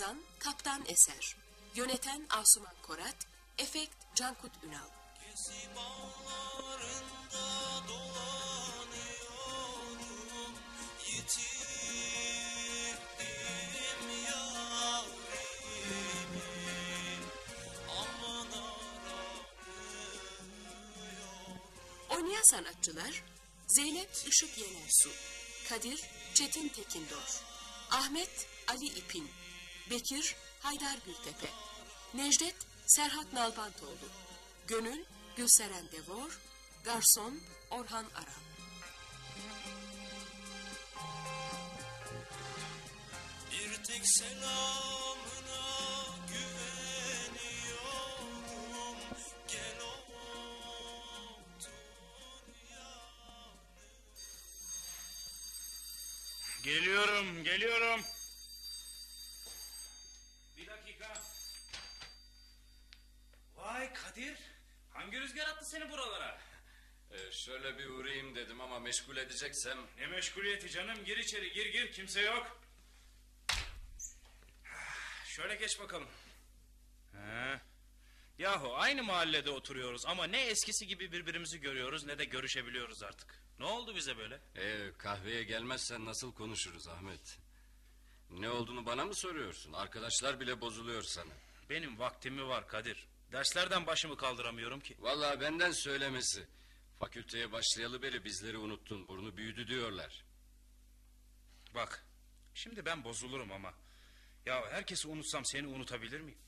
Yazan Kaptan Eser. Yöneten Asuman Korat. Efekt Cankut Ünal. Oynayan sanatçılar Zeynep Işık Yenersu, Kadir Çetin Tekindor, Ahmet Ali İpin, Bekir Haydar Gültepe, Necdet Serhat Nalbantoğlu, Gönül Gülseren Devor, Garson Orhan Aral. Bir tek selamına şöyle bir uğrayayım dedim ama meşgul edeceksem... Ne meşguliyeti canım. Gir içeri, gir gir. Kimse yok. Şöyle geç bakalım. He. Yahu aynı mahallede oturuyoruz ama ne eskisi gibi birbirimizi görüyoruz ne de görüşebiliyoruz artık. Ne oldu bize böyle? Ee, kahveye gelmezsen nasıl konuşuruz Ahmet? Ne olduğunu bana mı soruyorsun? Arkadaşlar bile bozuluyor sana. Benim vaktim mi var Kadir? Derslerden başımı kaldıramıyorum ki. Vallahi benden söylemesi. Fakülteye başlayalı beri bizleri unuttun. Burnu büyüdü diyorlar. Bak, şimdi ben bozulurum ama. Ya herkesi unutsam seni unutabilir miyim?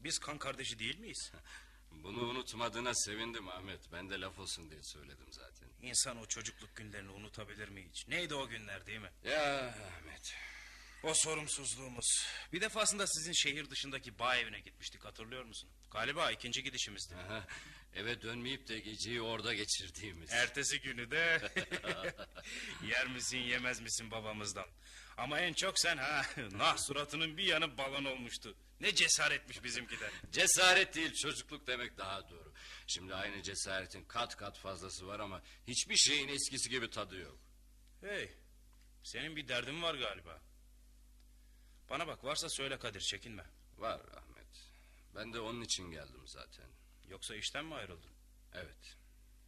Biz kan kardeşi değil miyiz? Bunu unutmadığına sevindim Ahmet. Ben de laf olsun diye söyledim zaten. İnsan o çocukluk günlerini unutabilir mi hiç? Neydi o günler değil mi? Ya Ahmet. O sorumsuzluğumuz. Bir defasında sizin şehir dışındaki bağ evine gitmiştik hatırlıyor musun? Galiba ikinci gidişimizdi. Aha, eve dönmeyip de geceyi orada geçirdiğimiz. Ertesi günü de yer misin yemez misin babamızdan. Ama en çok sen ha nah suratının bir yanı balon olmuştu. Ne cesaretmiş bizimki de. Cesaret değil çocukluk demek daha doğru. Şimdi aynı cesaretin kat kat fazlası var ama hiçbir şeyin eskisi gibi tadı yok. Hey senin bir derdin var galiba. Bana bak varsa söyle Kadir çekinme. Var Ahmet. Ben de onun için geldim zaten. Yoksa işten mi ayrıldın? Evet.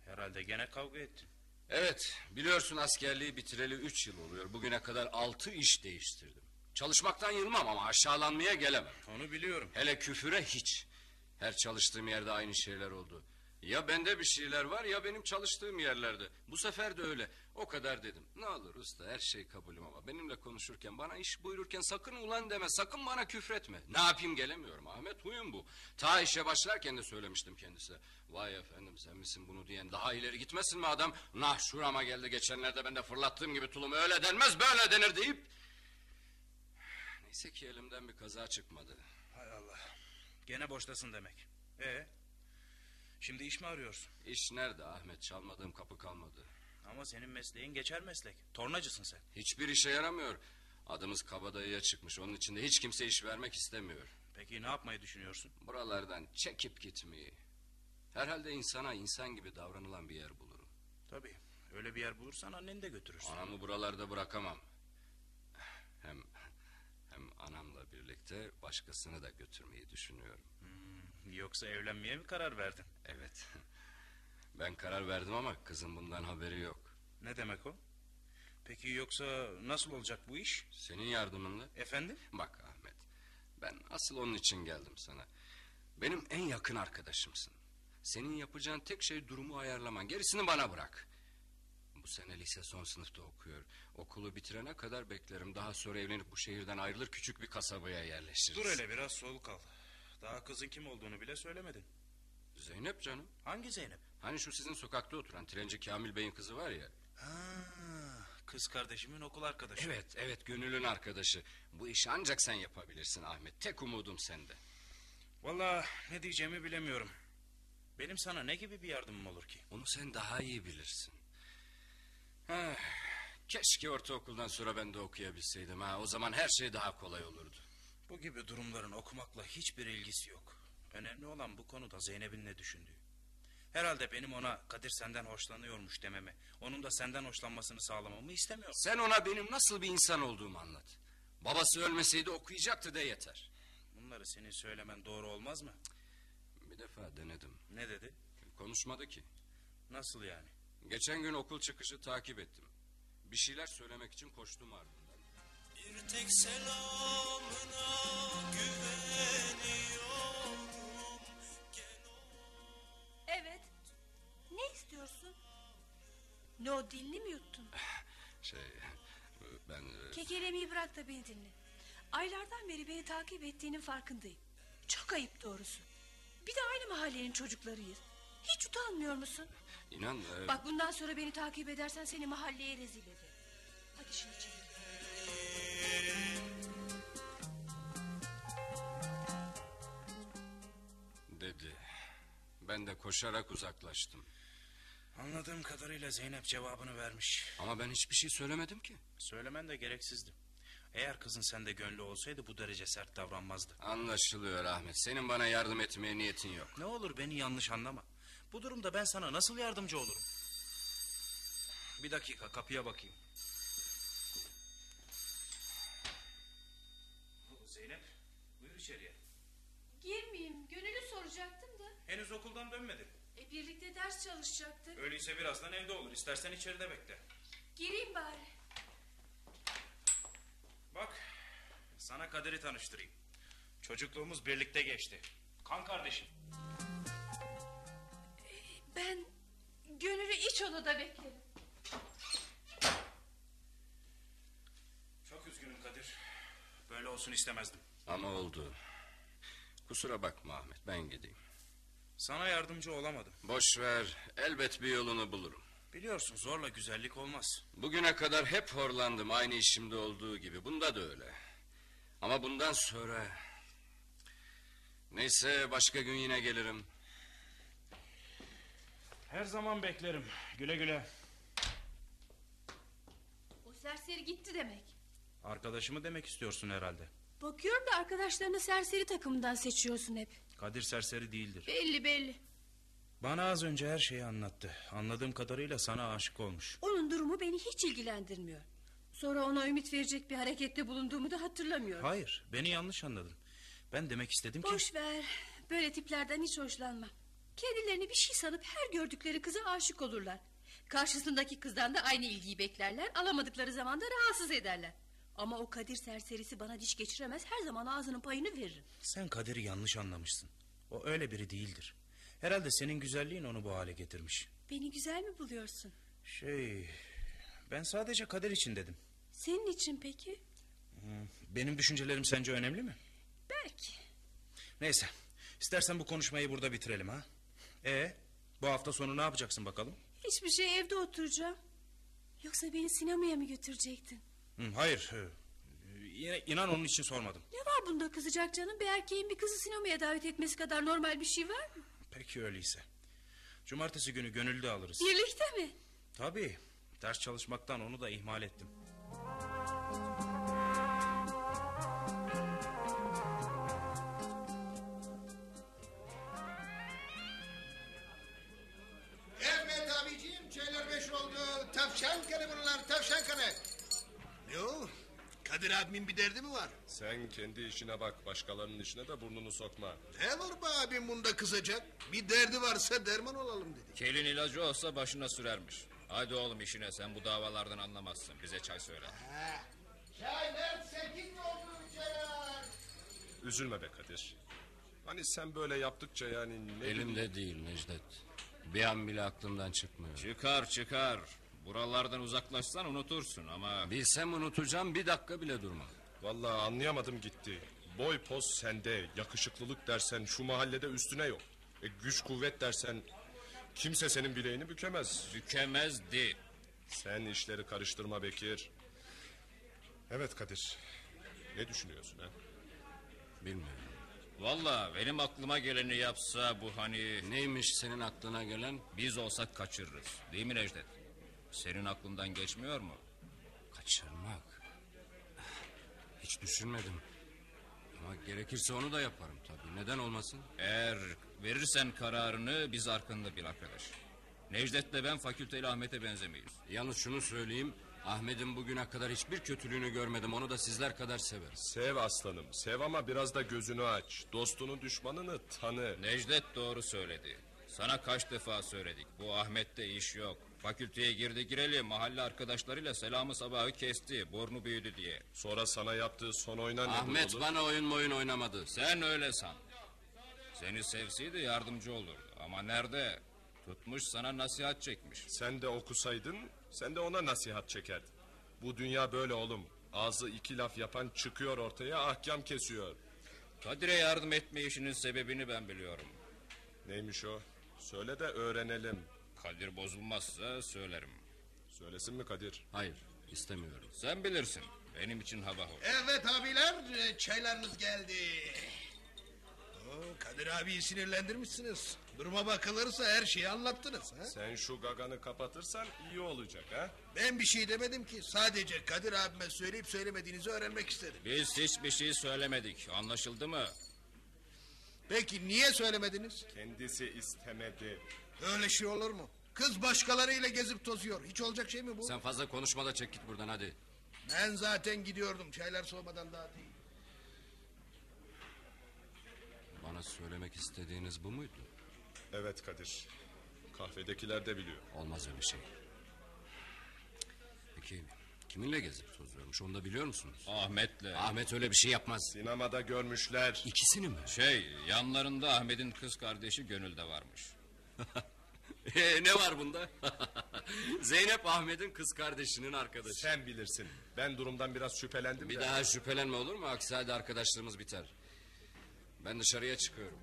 Herhalde gene kavga ettin. Evet biliyorsun askerliği bitireli üç yıl oluyor. Bugüne kadar altı iş değiştirdim. Çalışmaktan yılmam ama aşağılanmaya gelemem. Onu biliyorum. Hele küfüre hiç. Her çalıştığım yerde aynı şeyler oldu. Ya bende bir şeyler var ya benim çalıştığım yerlerde. Bu sefer de öyle. O kadar dedim. Ne olur usta her şey kabulüm ama benimle konuşurken bana iş buyururken sakın ulan deme. Sakın bana küfretme. Ne yapayım gelemiyorum Ahmet huyum bu. Ta işe başlarken de söylemiştim kendisine. Vay efendim sen misin bunu diyen daha ileri gitmesin mi adam? Nah şurama geldi geçenlerde ben de fırlattığım gibi tulum öyle denmez böyle denir deyip. Neyse ki elimden bir kaza çıkmadı. Hay Allah. Gene boştasın demek. E Şimdi iş mi arıyorsun? İş nerede Ahmet çalmadığım kapı kalmadı. Ama senin mesleğin geçer meslek. Tornacısın sen. Hiçbir işe yaramıyor. Adımız kabadayıya çıkmış. Onun için de hiç kimse iş vermek istemiyor. Peki ne yapmayı düşünüyorsun? Buralardan çekip gitmeyi. Herhalde insana insan gibi davranılan bir yer bulurum. Tabii. Öyle bir yer bulursan anneni de götürürsün. Anamı buralarda bırakamam. Hem hem anamla birlikte başkasını da götürmeyi düşünüyorum. Yoksa evlenmeye mi karar verdin? Evet. Ben karar verdim ama kızım bundan haberi yok. Ne demek o? Peki yoksa nasıl olacak bu iş? Senin yardımınla. Efendim? Bak Ahmet. Ben asıl onun için geldim sana. Benim en yakın arkadaşımsın. Senin yapacağın tek şey durumu ayarlaman. Gerisini bana bırak. Bu bu sene lise son sınıfta okuyor. Okulu bitirene kadar beklerim. Daha sonra evlenip bu şehirden ayrılır küçük bir kasabaya yerleşiriz. Dur hele biraz soluk al. Daha kızın kim olduğunu bile söylemedin. Zeynep canım. Hangi Zeynep? Hani şu sizin sokakta oturan trenci Kamil Bey'in kızı var ya. Ha, kız kardeşimin okul arkadaşı. Evet evet gönülün arkadaşı. Bu işi ancak sen yapabilirsin Ahmet. Tek umudum sende. Vallahi ne diyeceğimi bilemiyorum. Benim sana ne gibi bir yardımım olur ki? Onu sen daha iyi bilirsin. Ha, keşke ortaokuldan sonra ben de okuyabilseydim. Ha, o zaman her şey daha kolay olurdu. Bu gibi durumların okumakla hiçbir ilgisi yok. Önemli olan bu konuda Zeynep'in ne düşündüğü. Herhalde benim ona Kadir senden hoşlanıyormuş dememi, onun da senden hoşlanmasını sağlamamı istemiyor. Sen ona benim nasıl bir insan olduğumu anlat. Babası ölmeseydi okuyacaktı da yeter. Bunları senin söylemen doğru olmaz mı? Bir defa denedim. Ne dedi? Konuşmadı ki. Nasıl yani? Geçen gün okul çıkışı takip ettim. Bir şeyler söylemek için koştum ardından. Bir tek selamına güveniyorum Evet. Ne istiyorsun? Ne o dilini mi yuttun? Şey ben e, Kekelemeyi bırak da beni dinle. Aylardan beri beni takip ettiğinin farkındayım. Çok ayıp doğrusu. Bir de aynı mahallenin çocuklarıyız. Hiç utanmıyor musun? inan e, Bak bundan sonra beni takip edersen seni mahalleye rezil ederim. Hadi şimdi çekil. Ben de koşarak uzaklaştım. Anladığım kadarıyla Zeynep cevabını vermiş. Ama ben hiçbir şey söylemedim ki. Söylemen de gereksizdi. Eğer kızın sende gönlü olsaydı bu derece sert davranmazdı. Anlaşılıyor Ahmet. Senin bana yardım etmeye niyetin yok. Ne olur beni yanlış anlama. Bu durumda ben sana nasıl yardımcı olurum? Bir dakika kapıya bakayım. Zeynep buyur içeriye. Girmeyeyim. Gönül'ü soracaktım da. Henüz okuldan dönmedi. E, birlikte ders çalışacaktık. Öyleyse birazdan evde olur. İstersen içeride bekle. Gireyim bari. Bak sana Kadir'i tanıştırayım. Çocukluğumuz birlikte geçti. Kan kardeşim. Ben Gönül'ü iç odada beklerim. Çok üzgünüm Kadir. Böyle olsun istemezdim. Ama oldu. Kusura bakma Ahmet ben gideyim. Sana yardımcı olamadım. Boş ver elbet bir yolunu bulurum. Biliyorsun zorla güzellik olmaz. Bugüne kadar hep horlandım aynı işimde olduğu gibi. Bunda da öyle. Ama bundan sonra... Neyse başka gün yine gelirim. Her zaman beklerim. Güle güle. O serseri gitti demek. Arkadaşımı demek istiyorsun herhalde. Bakıyorum da arkadaşlarını serseri takımından seçiyorsun hep. Kadir serseri değildir. Belli belli. Bana az önce her şeyi anlattı. Anladığım kadarıyla sana aşık olmuş. Onun durumu beni hiç ilgilendirmiyor. Sonra ona ümit verecek bir harekette bulunduğumu da hatırlamıyorum. Hayır, beni yanlış anladın. Ben demek istedim ki... Boş ver. Böyle tiplerden hiç hoşlanmam. Kendilerini bir şey sanıp her gördükleri kıza aşık olurlar. Karşısındaki kızdan da aynı ilgiyi beklerler. Alamadıkları zaman da rahatsız ederler. Ama o Kadir serserisi bana diş geçiremez. Her zaman ağzının payını veririm. Sen Kadir'i yanlış anlamışsın. O öyle biri değildir. Herhalde senin güzelliğin onu bu hale getirmiş. Beni güzel mi buluyorsun? Şey... Ben sadece Kadir için dedim. Senin için peki? Benim düşüncelerim sence önemli mi? Belki. Neyse. İstersen bu konuşmayı burada bitirelim ha. E bu hafta sonu ne yapacaksın bakalım? Hiçbir şey evde oturacağım. Yoksa beni sinemaya mı götürecektin? Hayır. Yine inan onun için sormadım. Ne var bunda kızacak canım? Bir erkeğin bir kızı sinemaya davet etmesi kadar normal bir şey var mı? Peki öyleyse. Cumartesi günü gönüllü alırız. Birlikte mi? Tabii. Ders çalışmaktan onu da ihmal ettim. Evet abiciğim çaylar beş oldu. Tavşan kanı bunlar tavşan kanı. Ne o? Kadir abimin bir derdi mi var? Sen kendi işine bak, başkalarının işine de burnunu sokma. Ne var be abim bunda kızacak? Bir derdi varsa derman olalım dedi. Kelin ilacı olsa başına sürermiş. Hadi oğlum işine sen bu davalardan anlamazsın. Bize çay söyle. Çaylar sekiz oldu çaylar. Üzülme be Kadir. Hani sen böyle yaptıkça yani ne Elimde değil Necdet. Bir an bile aklımdan çıkmıyor. Çıkar çıkar. Buralardan uzaklaşsan unutursun ama... Bilsem unutacağım bir dakika bile durmam. Vallahi anlayamadım gitti. Boy poz sende, yakışıklılık dersen şu mahallede üstüne yok. E, güç kuvvet dersen kimse senin bileğini bükemez. Bükemezdi. Sen işleri karıştırma Bekir. Evet Kadir. Ne düşünüyorsun ha? Bilmiyorum. Valla benim aklıma geleni yapsa bu hani... Neymiş senin aklına gelen? Biz olsak kaçırırız. Değil mi Necdet? Senin aklından geçmiyor mu? Kaçırmak. Hiç düşünmedim. Ama gerekirse onu da yaparım tabii. Neden olmasın? Eğer verirsen kararını biz arkanda bir arkadaş. Necdet'le ben fakülteli Ahmet'e benzemeyiz. Yalnız şunu söyleyeyim. Ahmet'in bugüne kadar hiçbir kötülüğünü görmedim. Onu da sizler kadar severiz. Sev aslanım, sev ama biraz da gözünü aç. Dostunu düşmanını tanı. Necdet doğru söyledi. Sana kaç defa söyledik. Bu Ahmet'te iş yok. Fakülteye girdi gireli mahalle arkadaşlarıyla selamı sabahı kesti. Burnu büyüdü diye. Sonra sana yaptığı son oyuna ne Ahmet buldu? bana oyun oyun oynamadı. Sen öyle san. Seni sevseydi yardımcı olurdu. Ama nerede? Tutmuş sana nasihat çekmiş. Sen de okusaydın, sen de ona nasihat çekerdin. Bu dünya böyle oğlum. Ağzı iki laf yapan çıkıyor ortaya ahkam kesiyor. Kadir'e yardım etme işinin sebebini ben biliyorum. Neymiş o? Söyle de öğrenelim. Kadir bozulmazsa söylerim. Söylesin mi Kadir? Hayır istemiyorum. Sen bilirsin. Benim için hava hoş. Evet abiler çaylarınız geldi. Oo, Kadir abiyi sinirlendirmişsiniz. Duruma bakılırsa her şeyi anlattınız. Ha? Sen şu gaganı kapatırsan iyi olacak ha? Ben bir şey demedim ki. Sadece Kadir abime söyleyip söylemediğinizi öğrenmek istedim. Biz hiçbir şey söylemedik. Anlaşıldı mı? Peki niye söylemediniz? Kendisi istemedi. Öyle şey olur mu? Kız başkalarıyla gezip tozuyor. Hiç olacak şey mi bu? Sen fazla konuşma da çek git buradan hadi. Ben zaten gidiyordum. Çaylar soğumadan daha değil. Bana söylemek istediğiniz bu muydu? Evet Kadir. Kahvedekiler de biliyor. Olmaz öyle şey. Peki kiminle gezip tozuyormuş onu da biliyor musunuz? Ahmet'le. Ahmet öyle bir şey yapmaz. Sinemada görmüşler. İkisini mi? Şey yanlarında Ahmet'in kız kardeşi Gönül de varmış. Ee, ne var bunda? Zeynep Ahmet'in kız kardeşinin arkadaşı. Sen bilirsin. Ben durumdan biraz şüphelendim Bir de. daha şüphelenme olur mu? Aksi halde arkadaşlığımız biter. Ben dışarıya çıkıyorum.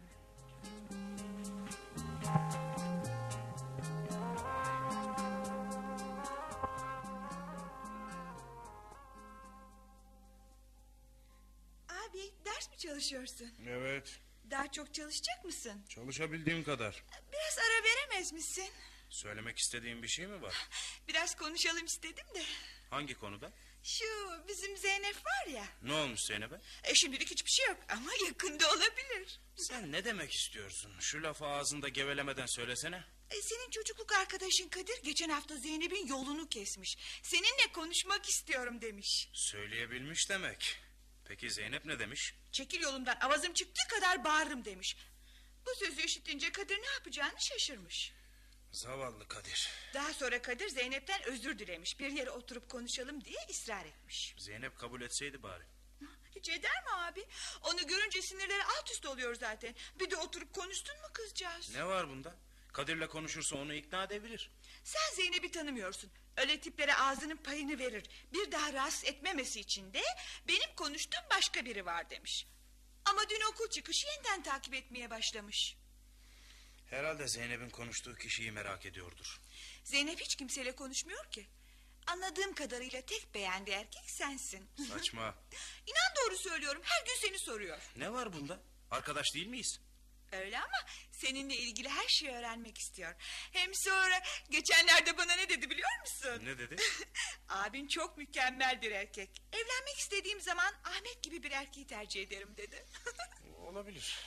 Abi ders mi çalışıyorsun? Evet, Daha çok çalışacak mısın? çalışabildiğim kadar. Biraz ara veremez misin? Söylemek istediğin bir şey mi var? Biraz konuşalım istedim de. Hangi konuda? Şu bizim Zeynep var ya. Ne olmuş Zeynep'e? E şimdilik hiçbir şey yok ama yakında olabilir. Sen ne demek istiyorsun? Şu lafı ağzında gevelemeden söylesene. E, senin çocukluk arkadaşın Kadir geçen hafta Zeynep'in yolunu kesmiş. Seninle konuşmak istiyorum demiş. Söyleyebilmiş demek. Peki Zeynep ne demiş? Çekil yolumdan avazım çıktığı kadar bağırırım demiş. Bu sözü işitince Kadir ne yapacağını şaşırmış. Zavallı Kadir. Daha sonra Kadir Zeynep'ten özür dilemiş. Bir yere oturup konuşalım diye ısrar etmiş. Zeynep kabul etseydi bari. Hiç eder mi abi? Onu görünce sinirleri alt üst oluyor zaten. Bir de oturup konuştun mu kızcağız? Ne var bunda? Kadir'le konuşursa onu ikna edebilir. Sen Zeynep'i tanımıyorsun. Öyle tiplere ağzının payını verir. Bir daha rahatsız etmemesi için de benim konuştuğum başka biri var demiş. Ama dün okul çıkışı yeniden takip etmeye başlamış. Herhalde Zeynep'in konuştuğu kişiyi merak ediyordur. Zeynep hiç kimseyle konuşmuyor ki. Anladığım kadarıyla tek beğendiği erkek sensin. Saçma. İnan doğru söylüyorum. Her gün seni soruyor. ne var bunda? Arkadaş değil miyiz? Öyle ama seninle ilgili her şeyi öğrenmek istiyor. Hem sonra geçenlerde bana ne dedi biliyor musun? Ne dedi? Abin çok mükemmel bir erkek. Evlenmek istediğim zaman Ahmet gibi bir erkeği tercih ederim dedi. Olabilir.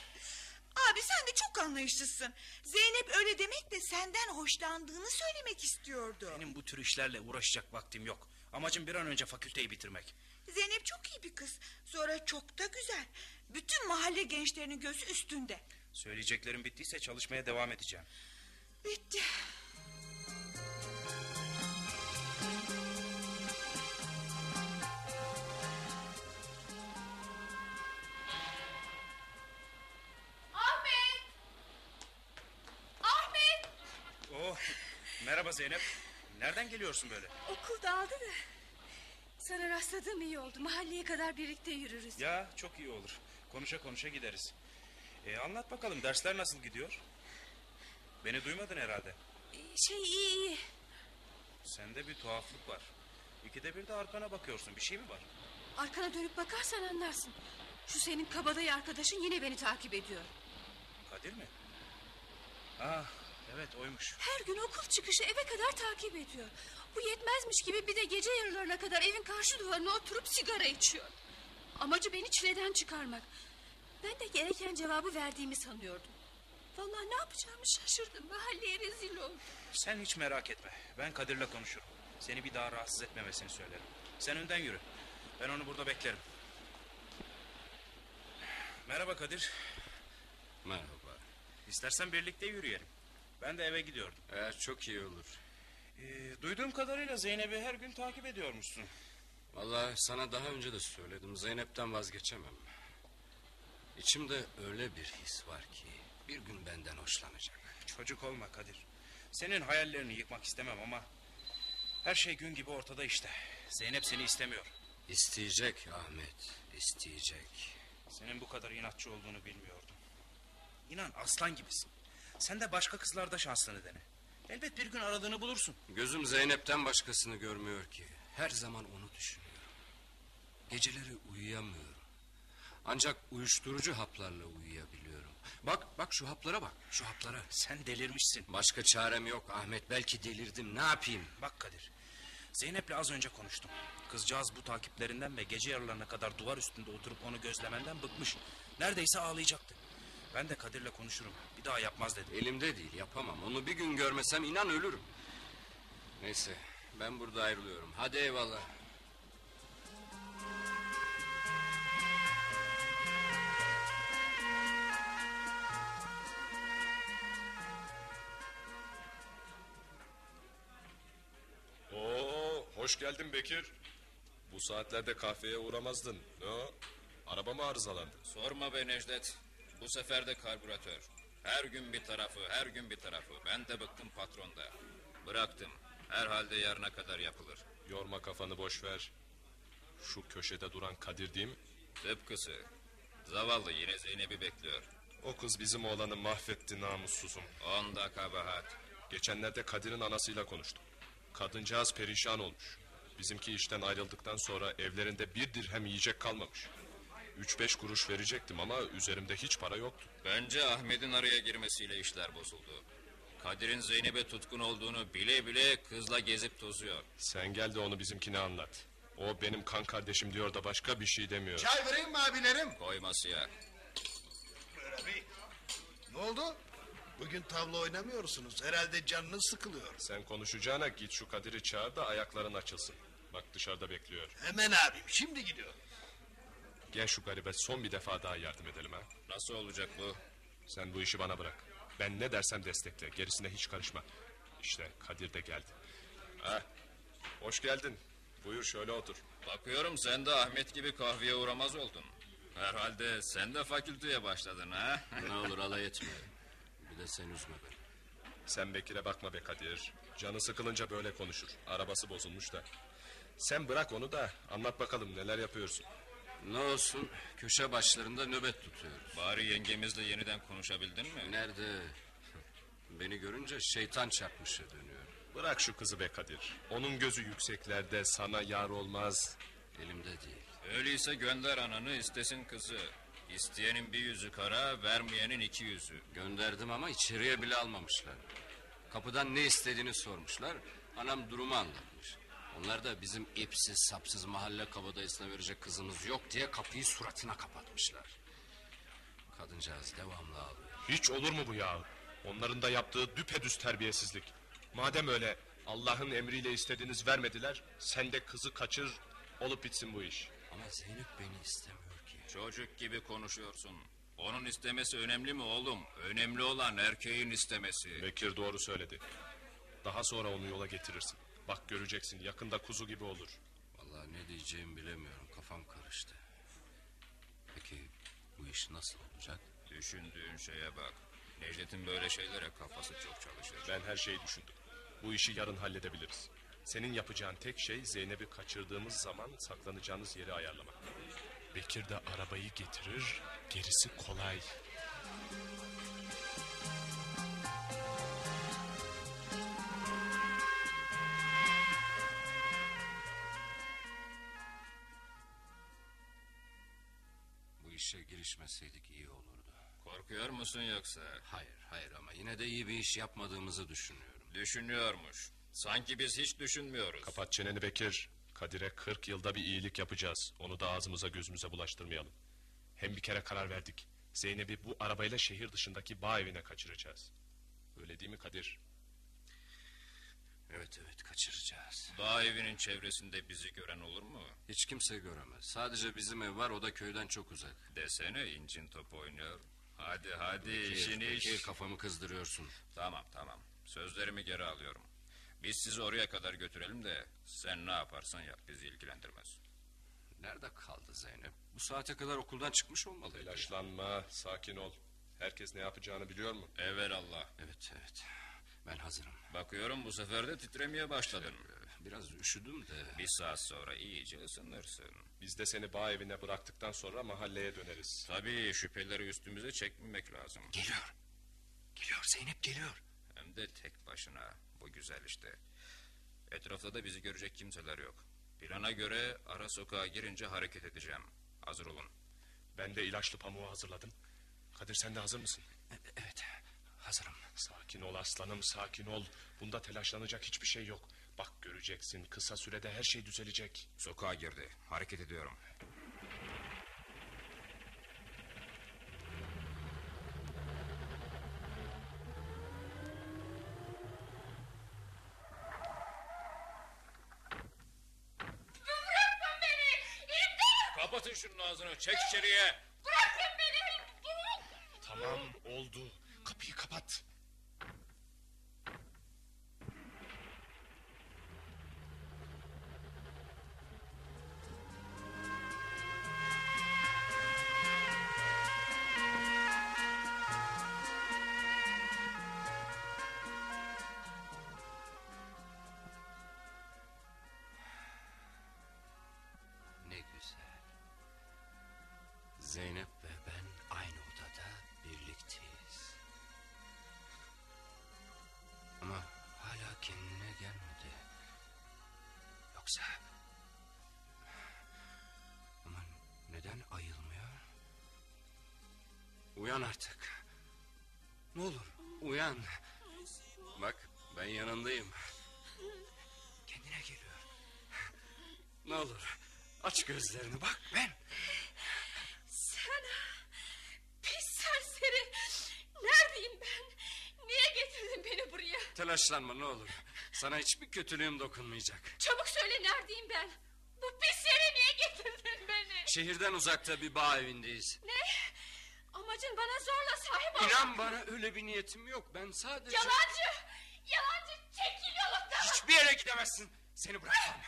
Abi sen de çok anlayışlısın. Zeynep öyle demekle senden hoşlandığını söylemek istiyordu. Benim bu tür işlerle uğraşacak vaktim yok. Amacım bir an önce fakülteyi bitirmek. Zeynep çok iyi bir kız. Sonra çok da güzel. Bütün mahalle gençlerinin gözü üstünde. Söyleyeceklerim bittiyse çalışmaya devam edeceğim. Bitti. Ahmet! Ahmet! Oh, merhaba Zeynep. Nereden geliyorsun böyle? Okul dağıldı da. Sana rastladığım iyi oldu. Mahalleye kadar birlikte yürürüz. Ya çok iyi olur. Konuşa konuşa gideriz. E, anlat bakalım dersler nasıl gidiyor? Beni duymadın herhalde. Şey iyi iyi. Sende bir tuhaflık var. İkide bir de arkana bakıyorsun. Bir şey mi var? Arkana dönüp bakarsan anlarsın. Şu senin kabadayı arkadaşın yine beni takip ediyor. Kadir mi? Ah evet oymuş. Her gün okul çıkışı eve kadar takip ediyor. Bu yetmezmiş gibi bir de gece yarılarına kadar evin karşı duvarına oturup sigara içiyor. Amacı beni çileden çıkarmak. Ben de gereken cevabı verdiğimi sanıyordum. Vallahi ne yapacağımı şaşırdım. Mahalleye rezil oldum. Sen hiç merak etme. Ben Kadir'le konuşurum. Seni bir daha rahatsız etmemesini söylerim. Sen önden yürü. Ben onu burada beklerim. Merhaba Kadir. Merhaba. İstersen birlikte yürüyelim. Ben de eve gidiyordum. Eğer çok iyi olur. Ee, duyduğum kadarıyla Zeynep'i her gün takip ediyormuşsun. Vallahi sana daha önce de söyledim. Zeynep'ten vazgeçemem. İçimde öyle bir his var ki bir gün benden hoşlanacak. Çocuk olma Kadir. Senin hayallerini yıkmak istemem ama... ...her şey gün gibi ortada işte. Zeynep seni istemiyor. İsteyecek Ahmet, isteyecek. Senin bu kadar inatçı olduğunu bilmiyordum. İnan aslan gibisin. Sen de başka kızlarda şansını dene. Elbet bir gün aradığını bulursun. Gözüm Zeynep'ten başkasını görmüyor ki. Her zaman onu düşünüyorum. Geceleri uyuyamıyorum. Ancak uyuşturucu haplarla uyuyabiliyorum. Bak, bak şu haplara bak, şu haplara. Sen delirmişsin. Başka çarem yok Ahmet. Belki delirdim. Ne yapayım? Bak Kadir. Zeynep'le az önce konuştum. Kızcağız bu takiplerinden ve gece yarılarına kadar duvar üstünde oturup onu gözlemenden bıkmış. Neredeyse ağlayacaktı. Ben de Kadir'le konuşurum. Bir daha yapmaz dedim. Elimde değil, yapamam. Onu bir gün görmesem inan ölürüm. Neyse, ben burada ayrılıyorum. Hadi eyvallah. Hoş geldin Bekir. Bu saatlerde kahveye uğramazdın. Ne o? Araba mı arızalandı? Sorma be Necdet. Bu sefer de karbüratör. Her gün bir tarafı, her gün bir tarafı. Ben de bıktım patronda. Bıraktım. Herhalde yarına kadar yapılır. Yorma kafanı boş ver. Şu köşede duran Kadir değil mi? Tıpkısı. Zavallı yine Zeynep'i bekliyor. O kız bizim oğlanı mahvetti namussuzum. Onda kabahat. Geçenlerde Kadir'in anasıyla konuştum. Kadıncağız perişan olmuş. Bizimki işten ayrıldıktan sonra evlerinde bir dirhem yiyecek kalmamış. Üç beş kuruş verecektim ama üzerimde hiç para yoktu. Bence Ahmet'in araya girmesiyle işler bozuldu. Kadir'in Zeynep'e tutkun olduğunu bile bile kızla gezip tozuyor. Sen gel de onu bizimkine anlat. O benim kan kardeşim diyor da başka bir şey demiyor. Çay vereyim mi abilerim? Koymasıya. Buyur abi. Ne oldu? Bugün tavla oynamıyorsunuz. Herhalde canınız sıkılıyor. Sen konuşacağına git şu Kadir'i çağır da ayakların açılsın. Bak dışarıda bekliyor. Hemen abim şimdi gidiyor. Gel şu garibe son bir defa daha yardım edelim ha. Nasıl olacak bu? Sen bu işi bana bırak. Ben ne dersem destekle. Gerisine hiç karışma. İşte Kadir de geldi. Ha, hoş geldin. Buyur şöyle otur. Bakıyorum sen de Ahmet gibi kahveye uğramaz oldun. Herhalde sen de fakülteye başladın ha? Ne olur alay etme. De sen üzme beni. Sen Bekir'e bakma be Kadir. Canı sıkılınca böyle konuşur. Arabası bozulmuş da. Sen bırak onu da anlat bakalım neler yapıyorsun. Ne olsun köşe başlarında nöbet tutuyoruz. Bari yengemizle yeniden konuşabildin mi? Nerede? Beni görünce şeytan çarpmışa dönüyor. Bırak şu kızı be Kadir. Onun gözü yükseklerde sana yar olmaz. Elimde değil. Öyleyse gönder ananı istesin kızı. İsteyenin bir yüzü kara, vermeyenin iki yüzü. Gönderdim ama içeriye bile almamışlar. Kapıdan ne istediğini sormuşlar. Anam durumu anlatmış. Onlar da bizim ipsiz sapsız mahalle kabadayısına verecek kızımız yok diye kapıyı suratına kapatmışlar. Kadıncağız devamlı ağlıyor. Hiç olur mu bu ya? Onların da yaptığı düpedüz terbiyesizlik. Madem öyle Allah'ın emriyle istediğiniz vermediler... ...sen de kızı kaçır olup bitsin bu iş. Ama Zeynep beni istemiyor. Çocuk gibi konuşuyorsun. Onun istemesi önemli mi oğlum? Önemli olan erkeğin istemesi. Bekir doğru söyledi. Daha sonra onu yola getirirsin. Bak göreceksin yakında kuzu gibi olur. Vallahi ne diyeceğimi bilemiyorum. Kafam karıştı. Peki bu iş nasıl olacak? Düşündüğün şeye bak. Necdet'in böyle şeylere kafası çok çalışır. Ben her şeyi düşündüm. Bu işi yarın halledebiliriz. Senin yapacağın tek şey Zeynep'i kaçırdığımız zaman saklanacağınız yeri ayarlamak. Bekir de arabayı getirir, gerisi kolay. Bu işe girişmeseydik iyi olurdu. Korkuyor musun yoksa? Hayır hayır ama yine de iyi bir iş yapmadığımızı düşünüyorum. Düşünüyormuş. Sanki biz hiç düşünmüyoruz. Kapat çeneni Bekir. Kadir'e 40 yılda bir iyilik yapacağız. Onu da ağzımıza gözümüze bulaştırmayalım. Hem bir kere karar verdik. Zeynep'i bu arabayla şehir dışındaki bağ evine kaçıracağız. Öyle değil mi Kadir? Evet evet kaçıracağız. Dağ evinin çevresinde bizi gören olur mu? Hiç kimse göremez. Sadece bizim ev var o da köyden çok uzak. Desene incin top oynuyor. Hadi hadi Bekir, işini iş. Bekir, kafamı kızdırıyorsun. Tamam tamam. Sözlerimi geri alıyorum. Biz sizi oraya kadar götürelim de sen ne yaparsan yap bizi ilgilendirmez. Nerede kaldı Zeynep? Bu saate kadar okuldan çıkmış olmalı. Telaşlanma, sakin ol. Herkes ne yapacağını biliyor mu? Evelallah. Evet evet. Ben hazırım. Bakıyorum bu sefer de titremeye başladın. Biraz üşüdüm de. Bir saat sonra iyice ısınırsın. Biz de seni bağ evine bıraktıktan sonra mahalleye döneriz. Tabii şüpheleri üstümüze çekmemek lazım. Geliyor. Geliyor Zeynep geliyor. Hem de tek başına. Bu güzel işte. Etrafta da bizi görecek kimseler yok. Plana göre ara sokağa girince hareket edeceğim. Hazır olun. Ben de ilaçlı pamuğu hazırladım. Kadir sen de hazır mısın? Evet hazırım. Sakin ol aslanım sakin ol. Bunda telaşlanacak hiçbir şey yok. Bak göreceksin kısa sürede her şey düzelecek. Sokağa girdi. Hareket ediyorum. Bırakın beni! İmdat! Kapatın şunun ağzını. Çek içeriye. Bırakın beni! Tamam oldu. Kapıyı kapat. Zeynep ve ben aynı odada birlikteyiz. Ama hala kendine gelmedi. Yoksa... Ama neden ayılmıyor? Uyan artık. Ne olur uyan. Bak ben yanındayım. Kendine geliyor. Ne olur aç gözlerini bak ben. Sen pis serseri. Neredeyim ben? Niye getirdin beni buraya? Telaşlanma ne olur. Sana hiçbir kötülüğüm dokunmayacak. Çabuk söyle neredeyim ben? Bu pis yere niye getirdin beni? Şehirden uzakta bir bağ evindeyiz. Ne? Amacın bana zorla sahip olmak. İnan bana öyle bir niyetim yok. Ben sadece... Yalancı! Yalancı çekil yolumdan! Hiçbir yere gidemezsin. Seni bırakmam.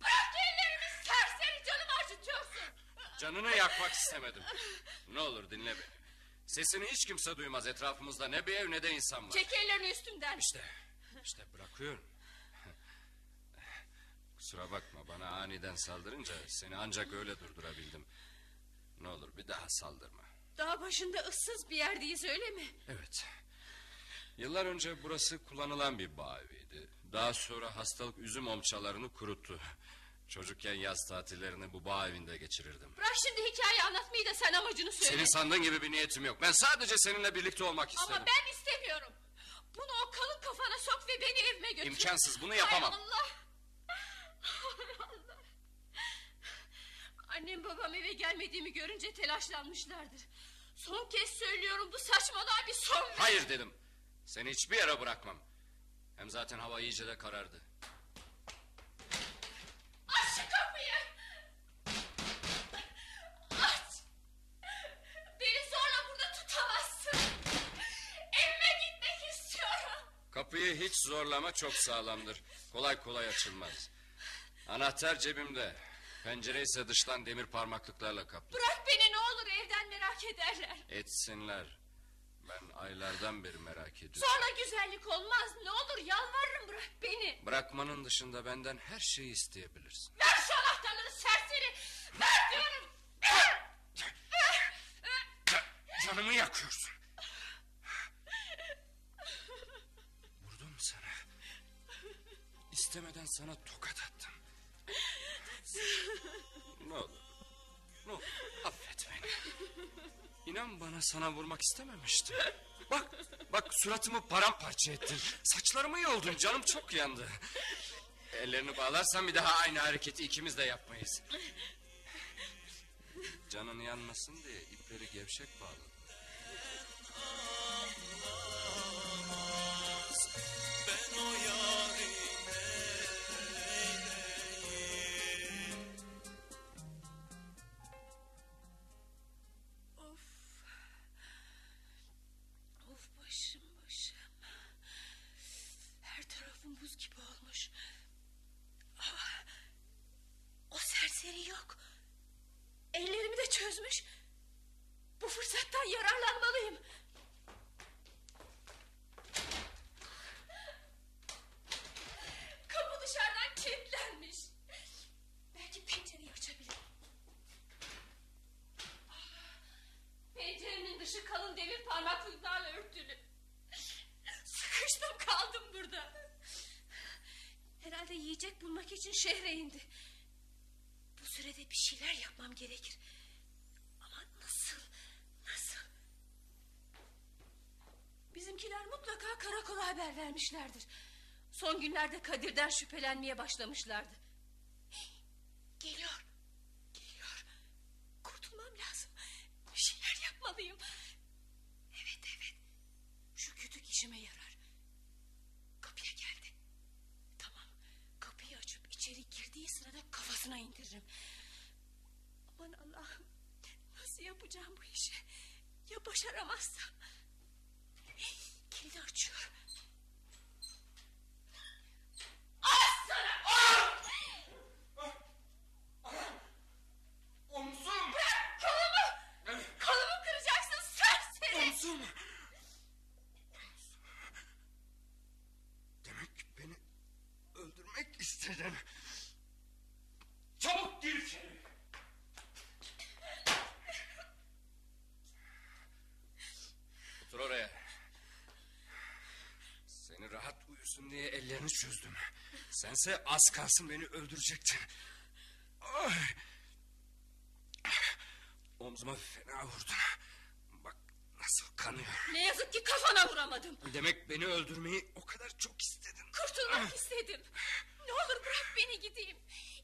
Bırak ellerimi serseri canımı acıtıyorsun. Canını yakmak istemedim. Ne olur dinle beni. Sesini hiç kimse duymaz etrafımızda. Ne bir ev ne de insan var. Çek ellerini üstümden. İşte, işte bırakıyorum. Kusura bakma bana aniden saldırınca seni ancak öyle durdurabildim. Ne olur bir daha saldırma. Dağ başında ıssız bir yerdeyiz öyle mi? Evet. Yıllar önce burası kullanılan bir bağ eviydi. Daha sonra hastalık üzüm omçalarını kuruttu. Çocukken yaz tatillerini bu bağ evinde geçirirdim. Bırak şimdi hikaye anlatmayı da sen amacını söyle. Senin sandığın gibi bir niyetim yok. Ben sadece seninle birlikte olmak isterim. Ama ben istemiyorum. Bunu o kalın kafana sok ve beni evime götür. İmkansız, bunu yapamam. Hay Allah. Allah. Annem babam eve gelmediğimi görünce telaşlanmışlardır. Son kez söylüyorum bu saçmalığa bir son ver. Hayır dedim. Seni hiçbir yere bırakmam. Hem zaten hava iyice de karardı. Kapıyı. Aç. Beni zorla burada tutamazsın. Evime gitmek istiyorum. Kapıyı hiç zorlama çok sağlamdır. Kolay kolay açılmaz. Anahtar cebimde. Pencere ise dıştan demir parmaklıklarla kaplı. Bırak beni ne olur evden merak ederler. Etsinler. Ben aylardan beri merak ediyorum. Sonra güzellik olmaz. Ne olur yalvarırım bırak beni. Bırakmanın dışında benden her şeyi isteyebilirsin. Ver şu anahtarları serseri. Ver diyorum. Canımı yakıyorsun. Vurdum sana? İstemeden sana tokat attım. Bana sana vurmak istememiştim. Bak, bak suratımı paramparça ettin. Saçlarımı yoldun, canım çok yandı. Ellerini bağlarsan bir daha aynı hareketi ikimiz de yapmayız. Canın yanmasın diye ipleri gevşek bağladım. Vermişlerdir. Son günlerde Kadir'den şüphelenmeye başlamışlardı. Hey, Geliyor. Geliyor. Kurtulmam lazım. Bir şeyler yapmalıyım. Evet evet. Şu kütük işime yarar. Kapıya geldi. Tamam. Kapıyı açıp içeri girdiği sırada kafasına indiririm. Aman Allah'ım. Nasıl yapacağım bu işi? Ya başaramazsam? Hey, Kilidi açıyor. Az sana! Omzum! Bırak kolumu! Kolumu kıracaksın serseri! Omzum! Demek beni öldürmek istedin. Çabuk gir içeri. Otur oraya. Seni rahat uyusun diye ellerini çözdüm. Sense az kalsın beni öldürecektin. Ay! Omzuma fena vurdun. Bak nasıl kanıyor. Ne yazık ki kafana vuramadım. Demek beni öldürmeyi o kadar çok istedin. Kurtulmak istedim. Ne olur bırak beni gideyim.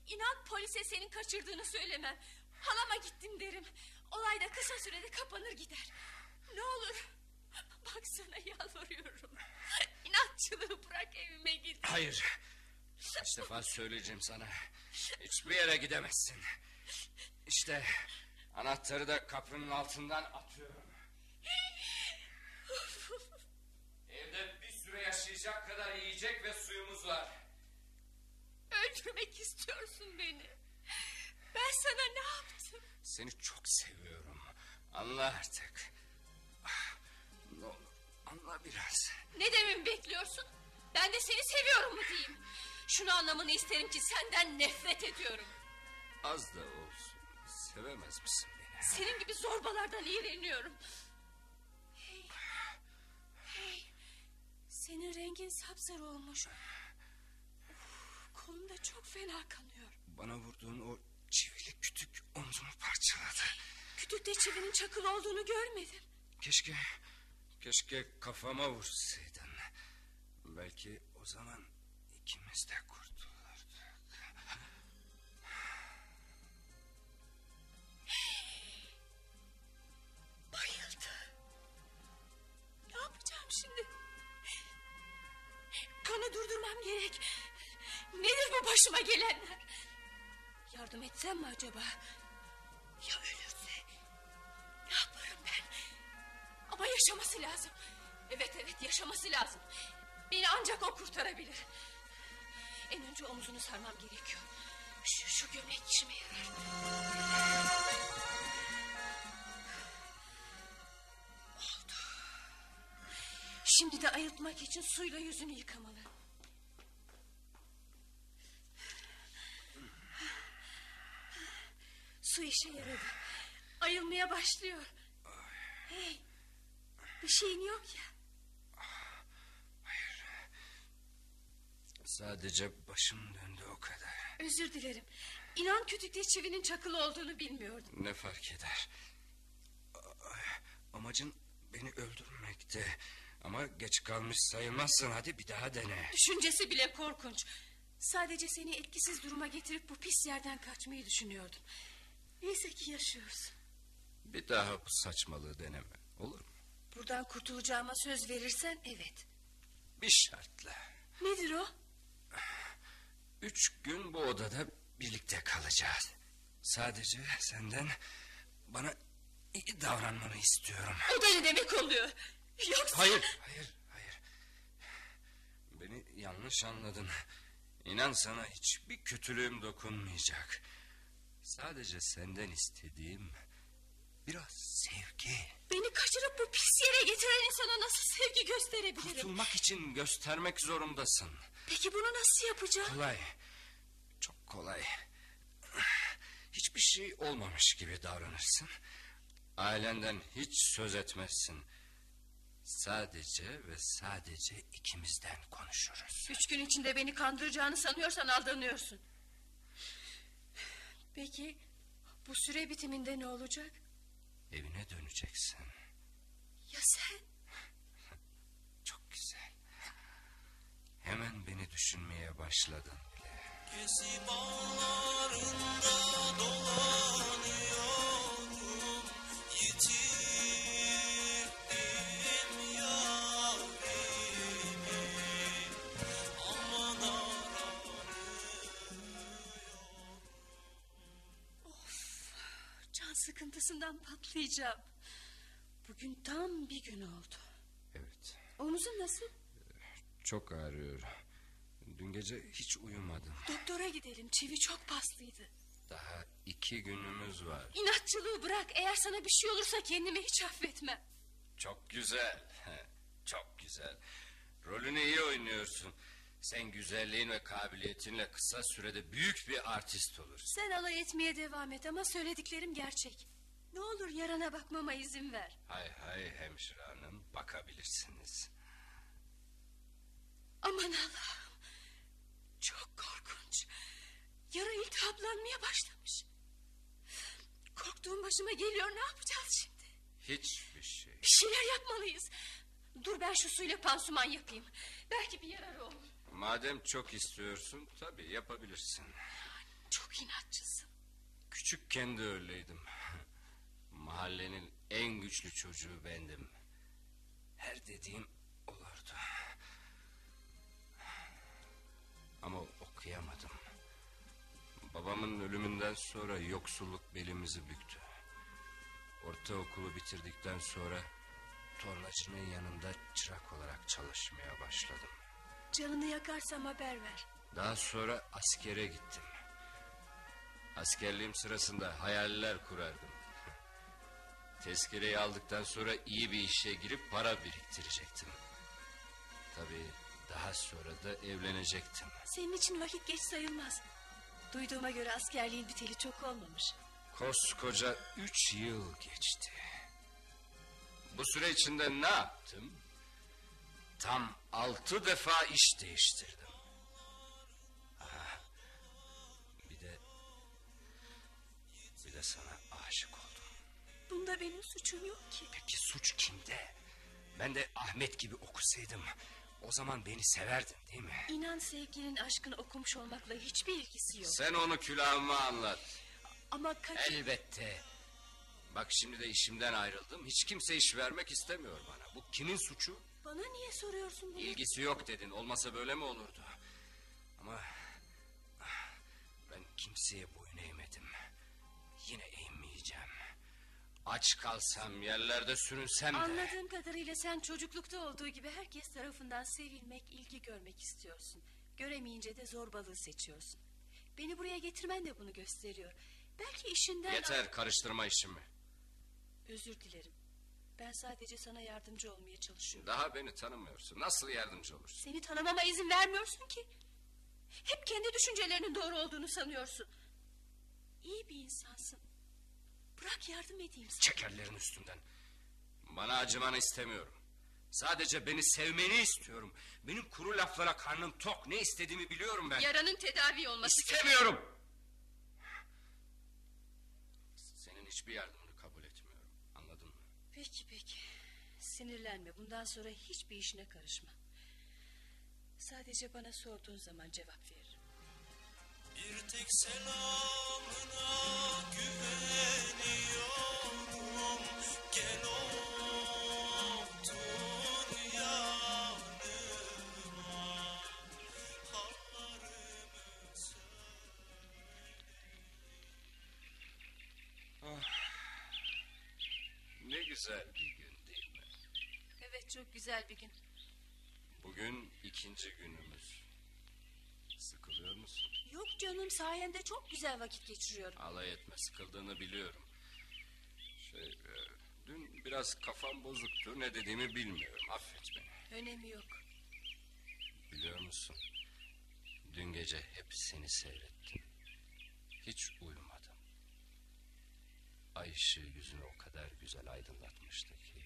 İnan polise senin kaçırdığını söylemem. Halama gittim derim. Olay da kısa sürede kapanır gider. Ne olur. Bak sana yalvarıyorum. İnatçılığı bırak evime git. Hayır. Kaç defa söyleyeceğim sana. Hiçbir yere gidemezsin. İşte anahtarı da kapının altından atıyorum. Evde bir süre yaşayacak kadar yiyecek ve suyumuz var. Öldürmek istiyorsun beni. Ben sana ne yaptım? Seni çok seviyorum. Anla artık. Ah, Ne olur anla biraz. Ne dememi bekliyorsun? Ben de seni seviyorum mu diyeyim? Şunu anlamını isterim ki senden nefret ediyorum. Az da olsun. Sevemez misin beni? Senin gibi zorbalardan iğreniyorum. Hey. Hey. Senin rengin sapsarı olmuş. Uf, kolum da çok fena kanıyor. Bana vurduğun o çivili kütük omzumu parçaladı. Kütükte çivinin çakıl olduğunu görmedim. Keşke, keşke kafama vursaydın. Belki o zaman ikimiz de kurtulurduk. Bayıldı. Ne yapacağım şimdi? Kanı durdurmam gerek. Nedir bu başıma gelenler? Yardım etsem mi acaba? Ya ölürse? Ne yaparım ben? Ama yaşaması lazım. Evet evet yaşaması lazım. Beni ancak o kurtarabilir. En önce omzunu sarmam gerekiyor. Şu, şu gömlek işime yarar. Oldu. Şimdi de ayıltmak için suyla yüzünü yıkamalı. Su işe yaradı. Ayılmaya başlıyor. Hey, bir şeyin yok ya. Sadece başım döndü o kadar. Özür dilerim. İnan kütükte çivinin çakılı olduğunu bilmiyordum. Ne fark eder? Amacın beni öldürmekti. Ama geç kalmış sayılmazsın. Hadi bir daha dene. Düşüncesi bile korkunç. Sadece seni etkisiz duruma getirip bu pis yerden kaçmayı düşünüyordum. Neyse ki yaşıyorsun. Bir daha bu saçmalığı deneme. Olur mu? Buradan kurtulacağıma söz verirsen evet. Bir şartla. Nedir o? Üç gün bu odada birlikte kalacağız. Sadece senden bana iyi davranmanı istiyorum. O da ne demek oluyor? Yoksa... Hayır, hayır, hayır. Beni yanlış anladın. İnan sana hiçbir kötülüğüm dokunmayacak. Sadece senden istediğim biraz sevgi. Beni kaçırıp bu pis yere getiren insana nasıl sevgi gösterebilirim? Kurtulmak için göstermek zorundasın. Peki bunu nasıl yapacağım? Kolay. Çok kolay. Hiçbir şey olmamış gibi davranırsın. Ailenden hiç söz etmezsin. Sadece ve sadece ikimizden konuşuruz. Üç gün içinde beni kandıracağını sanıyorsan aldanıyorsun. Peki bu süre bitiminde ne olacak? Evine döneceksin. Ya sen? Çok güzel. Hemen beni başladın bile. Gezi bağlarında dolanıyorum Yitirdim yarimi Aman Can sıkıntısından patlayacağım. Bugün tam bir gün oldu. Evet. Omuzun nasıl? Çok ağrıyor. Dün gece hiç uyumadım. Doktora gidelim. Çivi çok paslıydı. Daha iki günümüz var. İnatçılığı bırak. Eğer sana bir şey olursa kendimi hiç affetmem. Çok güzel. Çok güzel. Rolünü iyi oynuyorsun. Sen güzelliğin ve kabiliyetinle kısa sürede büyük bir artist olursun. Sen alay etmeye devam et ama söylediklerim gerçek. Ne olur yarana bakmama izin ver. Hay hay hemşire hanım bakabilirsiniz. Aman Allah'ım. Çok korkunç. Yara iltihaplanmaya başlamış. Korktuğum başıma geliyor. Ne yapacağız şimdi? Hiçbir şey. Bir şeyler yapmalıyız. Dur ben şu suyla pansuman yapayım. Belki bir yararı olur. Madem çok istiyorsun tabii yapabilirsin. Çok inatçısın. Küçükken de öyleydim. Mahallenin en güçlü çocuğu bendim. Her dediğim okuyamadım. Babamın ölümünden sonra yoksulluk belimizi büktü. Ortaokulu bitirdikten sonra tornacının yanında çırak olarak çalışmaya başladım. Canını yakarsam haber ver. Daha sonra askere gittim. Askerliğim sırasında hayaller kurardım. Tezkereyi aldıktan sonra iyi bir işe girip para biriktirecektim. Tabii daha sonra da evlenecektim. Senin için vakit geç sayılmaz. Duyduğuma göre askerliğin biteli çok olmamış. Koskoca üç yıl geçti. Bu süre içinde ne yaptım? Tam altı defa iş değiştirdim. Aha, bir de... Bir de sana aşık oldum. Bunda benim suçum yok ki. Peki suç kimde? Ben de Ahmet gibi okusaydım... O zaman beni severdin değil mi? İnan sevginin aşkını okumuş olmakla hiçbir ilgisi yok. Sen onu külahıma anlat. Ama Kadir... Elbette. Bak şimdi de işimden ayrıldım. Hiç kimse iş vermek istemiyor bana. Bu kimin suçu? Bana niye soruyorsun bunu? İlgisi yok dedin. Olmasa böyle mi olurdu? Ama ben kimseye boyun Aç kalsam, yerlerde sürünsem de... Anladığım kadarıyla sen çocuklukta olduğu gibi herkes tarafından sevilmek, ilgi görmek istiyorsun. Göremeyince de zorbalığı seçiyorsun. Beni buraya getirmen de bunu gösteriyor. Belki işinden... Yeter karıştırma işimi. Özür dilerim. Ben sadece sana yardımcı olmaya çalışıyorum. Daha beni tanımıyorsun. Nasıl yardımcı olursun? Seni tanımama izin vermiyorsun ki. Hep kendi düşüncelerinin doğru olduğunu sanıyorsun. İyi bir insansın. Bırak yardım edeyim sana. Çek ellerini üstümden. Bana acımanı istemiyorum. Sadece beni sevmeni istiyorum. Benim kuru laflara karnım tok. Ne istediğimi biliyorum ben. Yaranın tedavi olması. İstemiyorum. Senin hiçbir yardımını kabul etmiyorum. Anladın mı? Peki peki. Sinirlenme. Bundan sonra hiçbir işine karışma. Sadece bana sorduğun zaman cevap veririm. Bir tek selamına güveniyorum Gel otur yanıma Hallarımı Ne güzel bir gün değil mi? Evet çok güzel bir gün. Bugün ikinci günümüz. Sıkılıyor musun? Yok canım sayende çok güzel vakit geçiriyorum. Alay etme sıkıldığını biliyorum. Şey, e, dün biraz kafam bozuktu. Ne dediğimi bilmiyorum. Affet beni. Önemi yok. Biliyor musun? Dün gece hep seni seyrettim. Hiç uyumadım. Ay ışığı yüzünü o kadar güzel aydınlatmıştı ki...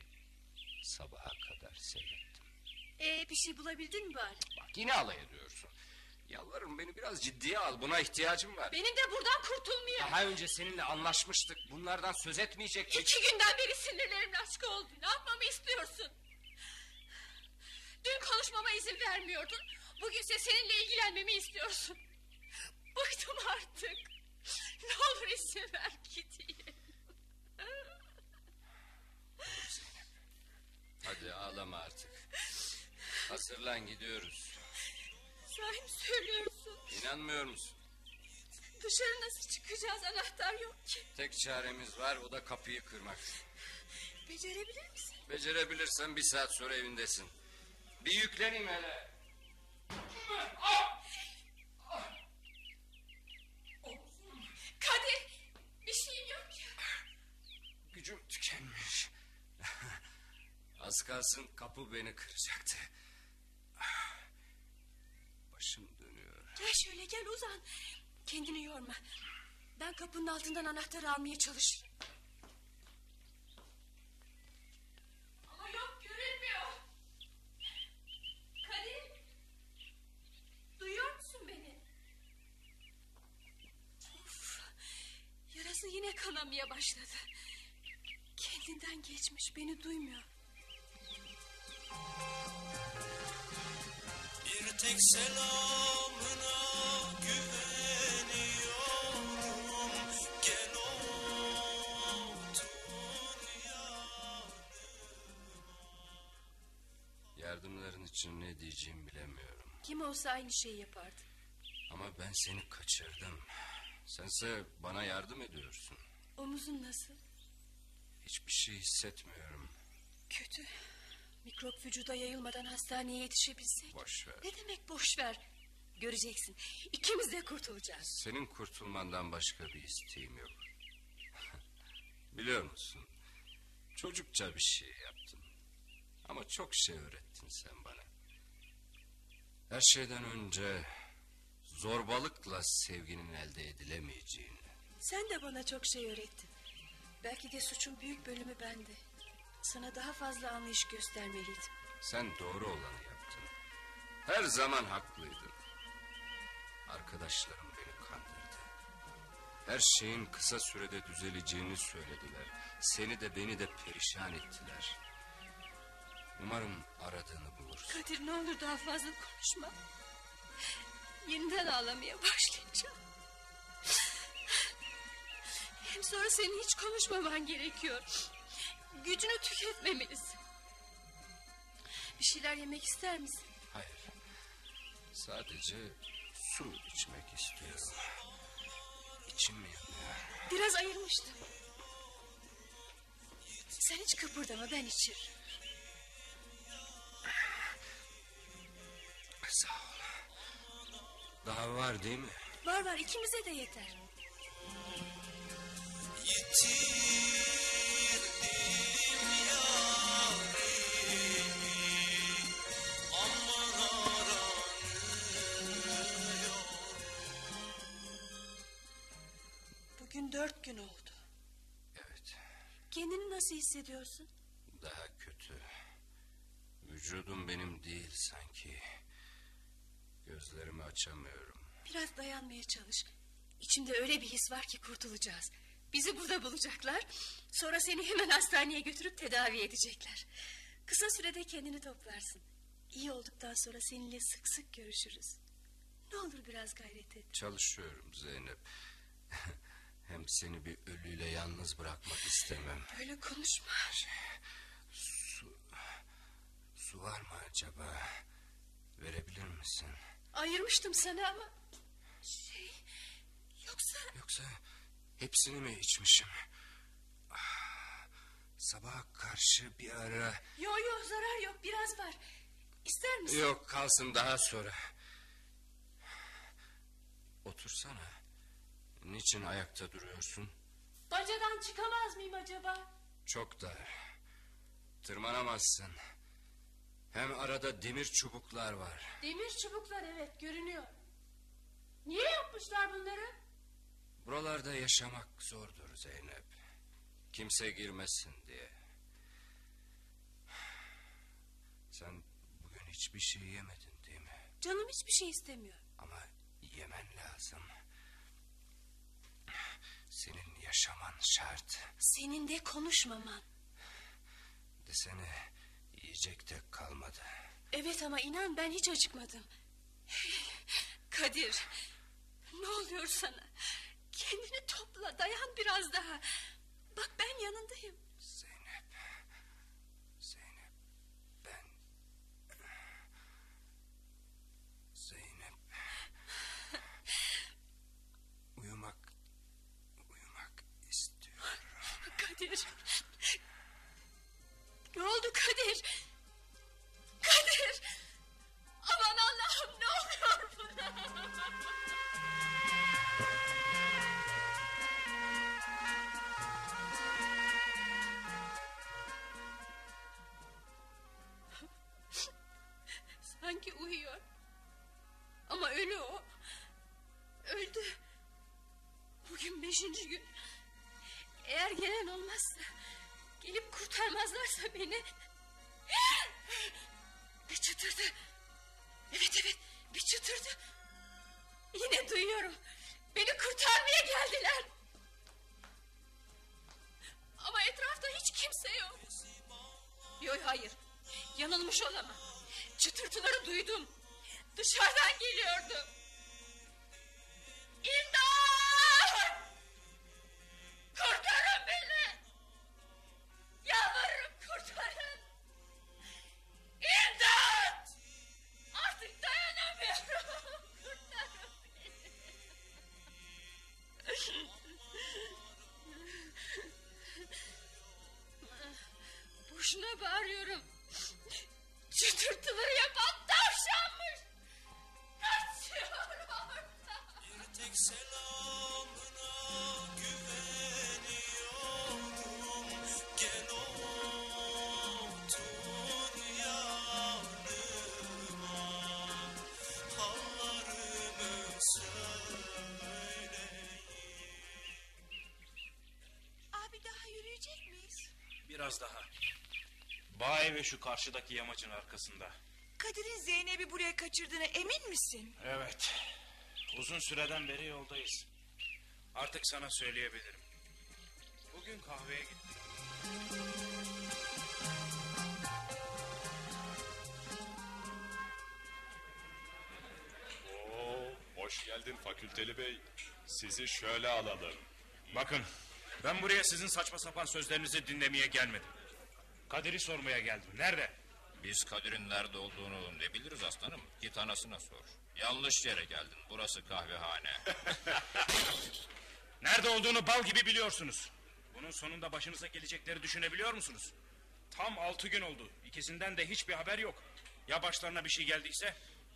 ...sabaha kadar seyrettim. Ee, bir şey bulabildin mi bari? Bak yine alay ediyorsun. Yalvarırım beni biraz ciddiye al. Buna ihtiyacım var. Benim de buradan kurtulmuyor. Daha önce seninle anlaşmıştık. Bunlardan söz etmeyecektik. İki günden beri sinirlerim açık oldu. Ne yapmamı istiyorsun? Dün konuşmama izin vermiyordun. Bugünse seninle ilgilenmemi istiyorsun. Bıktım artık. Ne olur izin ver gideyim. Hadi ağlama artık. Hazırlan gidiyoruz. Sahi mi söylüyorsun? İnanmıyor musun? Dışarı nasıl çıkacağız? Anahtar yok ki. Tek çaremiz var o da kapıyı kırmak. Becerebilir misin? Becerebilirsen bir saat sonra evindesin. Bir yükleneyim hele. Kadir bir şeyim yok ya. Gücüm tükenmiş. Az kalsın kapı beni kıracaktı. Başım dönüyor. Gel şöyle gel uzan. Kendini yorma. Ben kapının altından anahtarı almaya çalışırım. Ama yok görünmüyor. Kadir. Duyuyor musun beni? Of, yarası yine kanamaya başladı. Kendinden geçmiş beni duymuyor. Tek selamına güveniyorum Gel otur yanıma Yardımların için ne diyeceğimi bilemiyorum. Kim olsa aynı şeyi yapardı. Ama ben seni kaçırdım. Sense bana yardım ediyorsun. Omuzun nasıl? Hiçbir şey hissetmiyorum. Kötü. Mikrop vücuda yayılmadan hastaneye yetişebilsek. Boş ver. Ne demek boş ver? Göreceksin. İkimiz de kurtulacağız. Senin kurtulmandan başka bir isteğim yok. Biliyor musun? Çocukça bir şey yaptın. Ama çok şey öğrettin sen bana. Her şeyden önce zorbalıkla sevginin elde edilemeyeceğini. Sen de bana çok şey öğrettin. Belki de suçun büyük bölümü bende. Sana daha fazla anlayış göstermeliydim. Sen doğru olanı yaptın. Her zaman haklıydın. Arkadaşlarım beni kandırdı. Her şeyin kısa sürede düzeleceğini söylediler. Seni de beni de perişan ettiler. Umarım aradığını bulursun. Kadir ne olur daha fazla konuşma. Yeniden ağlamaya başlayacağım. Hem sonra senin hiç konuşmaman gerekiyor. Gücünü tüketmemelisin. Bir şeyler yemek ister misin? Hayır. Sadece su içmek istiyorum. İçim yanıyor. Biraz ayırmıştım. Sen hiç kıpırdama ben içir. Sağ ol. Daha var değil mi? Var var ikimize de yeter. Yitirdim dört gün oldu. Evet Kendini nasıl hissediyorsun? daha kötü. Vücudum benim değil sanki. Gözlerimi açamıyorum. Biraz dayanmaya çalış. İçimde öyle bir his var ki kurtulacağız. Bizi burada bulacaklar. Sonra seni hemen hastaneye götürüp tedavi edecekler. Kısa sürede kendini toplarsın. İyi olduktan sonra seninle sık sık görüşürüz. Ne olur biraz gayret et. Çalışıyorum Zeynep. Hem seni bir ölüyle yalnız bırakmak istemem. Böyle konuşma. Su, su var mı acaba? Verebilir misin? Ayırmıştım sana ama... Şey... Yoksa... Yoksa hepsini mi içmişim? Ah, Sabaha karşı bir ara... Yo yo zarar yok biraz var. İster misin? Yok kalsın daha sonra. Otursana. Niçin ayakta duruyorsun? Bacadan çıkamaz mıyım acaba? Çok dar. Tırmanamazsın. Hem arada demir çubuklar var. Demir çubuklar evet görünüyor. Niye yapmışlar bunları? Buralarda yaşamak zordur Zeynep. Kimse girmesin diye. Sen bugün hiçbir şey yemedin değil mi? Canım hiçbir şey istemiyor. Ama yemen lazım. Senin yaşaman şart. Senin de konuşmaman. Desene yiyecek de kalmadı. Evet ama inan ben hiç acıkmadım. Kadir. Ne oluyor sana? Kendini topla dayan biraz daha. Bak ben yanındayım. Zeynep. Zeynep. Ben... Zeynep. Uyumak... Uyumak istiyorum. Kadir. Ne oldu Duyuyorum. Beni kurtarmaya geldiler. Ama etrafta hiç kimse yok. Yok hayır. Yanılmış olamam. Çıtırtıları duydum. Dışarıdan geliyordu. İmdat! Evi şu karşıdaki yamacın arkasında. Kadir'in Zeynep'i buraya kaçırdığına emin misin? Evet. Uzun süreden beri yoldayız. Artık sana söyleyebilirim. Bugün kahveye gittim. Oo, hoş geldin fakülteli bey. Sizi şöyle alalım. Bakın ben buraya sizin saçma sapan sözlerinizi dinlemeye gelmedim. Kadir'i sormaya geldim. Nerede? Biz Kadir'in nerede olduğunu ne biliriz aslanım? Git anasına sor. Yanlış yere geldin. Burası kahvehane. Nerede olduğunu bal gibi biliyorsunuz. Bunun sonunda başınıza gelecekleri düşünebiliyor musunuz? Tam altı gün oldu. İkisinden de hiçbir haber yok. Ya başlarına bir şey geldiyse?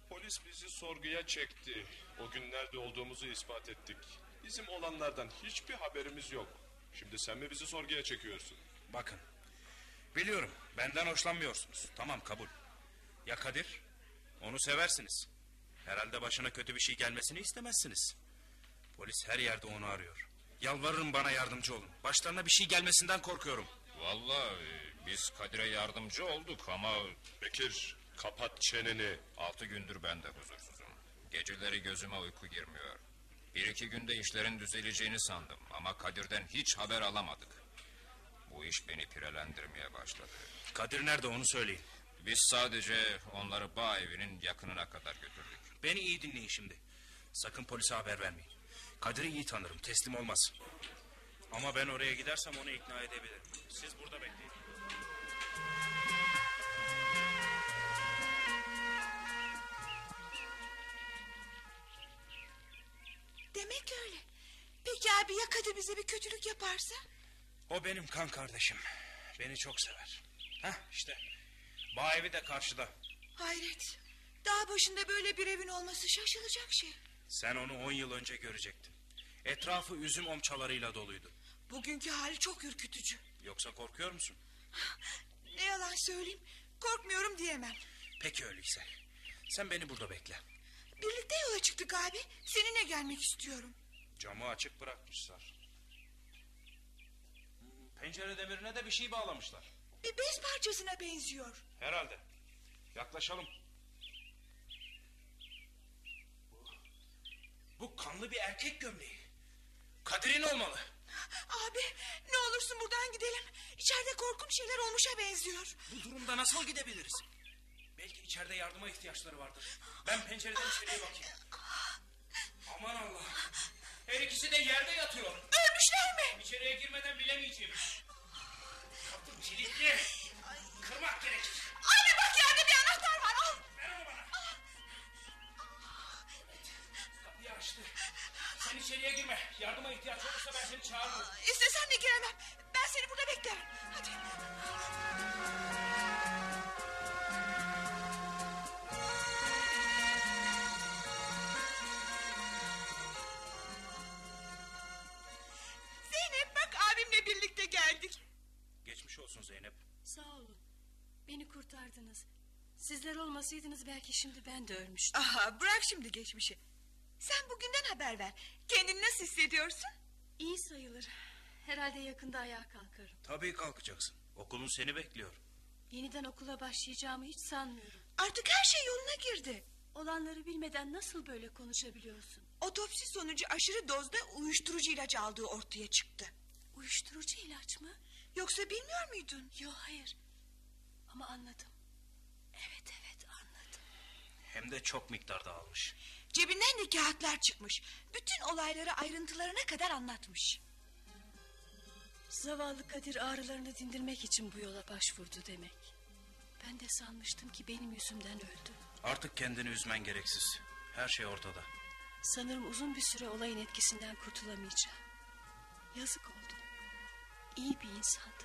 Polis bizi sorguya çekti. O gün nerede olduğumuzu ispat ettik. Bizim olanlardan hiçbir haberimiz yok. Şimdi sen mi bizi sorguya çekiyorsun? Bakın. Biliyorum benden hoşlanmıyorsunuz. Tamam kabul. Ya Kadir? Onu seversiniz. Herhalde başına kötü bir şey gelmesini istemezsiniz. Polis her yerde onu arıyor. Yalvarırım bana yardımcı olun. Başlarına bir şey gelmesinden korkuyorum. Vallahi biz Kadir'e yardımcı olduk ama Bekir kapat çeneni. altı gündür ben de huzursuzum. Geceleri gözüme uyku girmiyor. Bir iki günde işlerin düzeleceğini sandım ama Kadir'den hiç haber alamadık. Bu iş beni pirelendirmeye başladı. Kadir nerede onu söyleyin. Biz sadece onları bağ evinin yakınına kadar götürdük. Beni iyi dinleyin şimdi. Sakın polise haber vermeyin. Kadir'i iyi tanırım teslim olmaz. Ama ben oraya gidersem onu ikna edebilirim. Siz burada bekleyin. Demek öyle. Peki abi ya Kadir bize bir kötülük yaparsa? O benim kan kardeşim. Beni çok sever. Heh işte. Bağ evi de karşıda. Hayret. Dağ başında böyle bir evin olması şaşılacak şey. Sen onu on yıl önce görecektin. Etrafı üzüm omçalarıyla doluydu. Bugünkü hali çok ürkütücü. Yoksa korkuyor musun? Ne yalan söyleyeyim. Korkmuyorum diyemem. Peki öyleyse. Sen beni burada bekle. Birlikte yola çıktık abi. Seninle gelmek istiyorum. Camı açık bırakmışlar. Pencere demirine de bir şey bağlamışlar. Bir bez parçasına benziyor. Herhalde. Yaklaşalım. Bu, bu kanlı bir erkek gömleği. Kadir'in olmalı. Abi ne olursun buradan gidelim. İçeride korkunç şeyler olmuşa benziyor. Bu durumda nasıl gidebiliriz? Belki içeride yardıma ihtiyaçları vardır. Ben pencereden içeriye bakayım. Aman Allah. Her ikisi de yerde yatıyor. Ölmüşler mi? İçeriye girmeden bilemeyeceğim. Kapı kilitli. Kırmak gerekir. Abi bak yerde bir anahtar var al. Ver onu bana. Kapıyı açtı. Sen içeriye girme. Yardıma ihtiyaç olursa ben seni çağırırım. İstesen de giremem. Ben seni burada beklerim. Hadi. Sağ olun. Beni kurtardınız. Sizler olmasaydınız belki şimdi ben de ölmüştüm. Aha bırak şimdi geçmişi. Sen bugünden haber ver. Kendini nasıl hissediyorsun? İyi sayılır. Herhalde yakında ayağa kalkarım. Tabii kalkacaksın. Okulun seni bekliyor. Yeniden okula başlayacağımı hiç sanmıyorum. Artık her şey yoluna girdi. Olanları bilmeden nasıl böyle konuşabiliyorsun? Otopsi sonucu aşırı dozda uyuşturucu ilaç aldığı ortaya çıktı. Uyuşturucu ilaç mı? Yoksa bilmiyor muydun? Yok hayır. Ama anladım. Evet evet anladım. Hem de çok miktarda almış. Cebinden de kağıtlar çıkmış. Bütün olayları ayrıntılarına kadar anlatmış. Zavallı Kadir ağrılarını dindirmek için bu yola başvurdu demek. Ben de sanmıştım ki benim yüzümden öldü. Artık kendini üzmen gereksiz. Her şey ortada. Sanırım uzun bir süre olayın etkisinden kurtulamayacağım. Yazık oldu. İyi bir insandı.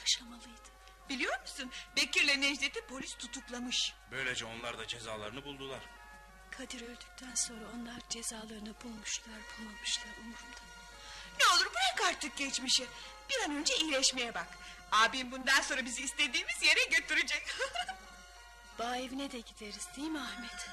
Yaşamalıydı. Biliyor musun? Bekir'le Necdet'i polis tutuklamış. Böylece onlar da cezalarını buldular. Kadir öldükten sonra onlar cezalarını bulmuşlar bulmamışlar umurumda. Ne olur bırak artık geçmişi. Bir an önce iyileşmeye bak. Abim bundan sonra bizi istediğimiz yere götürecek. Bağ evine de gideriz değil mi Ahmet?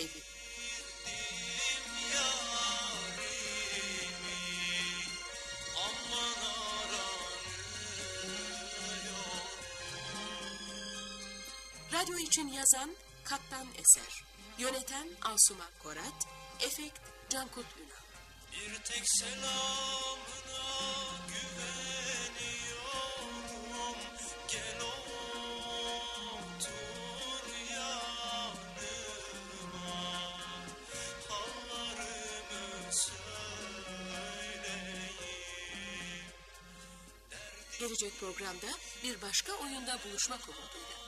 Aranıyorum Radyo için yazan Kattan Eser. Yöneten Asuman Korat. Efekt Cankut Ünal. Bir tek selamına programda bir başka oyunda buluşmak umuduyla.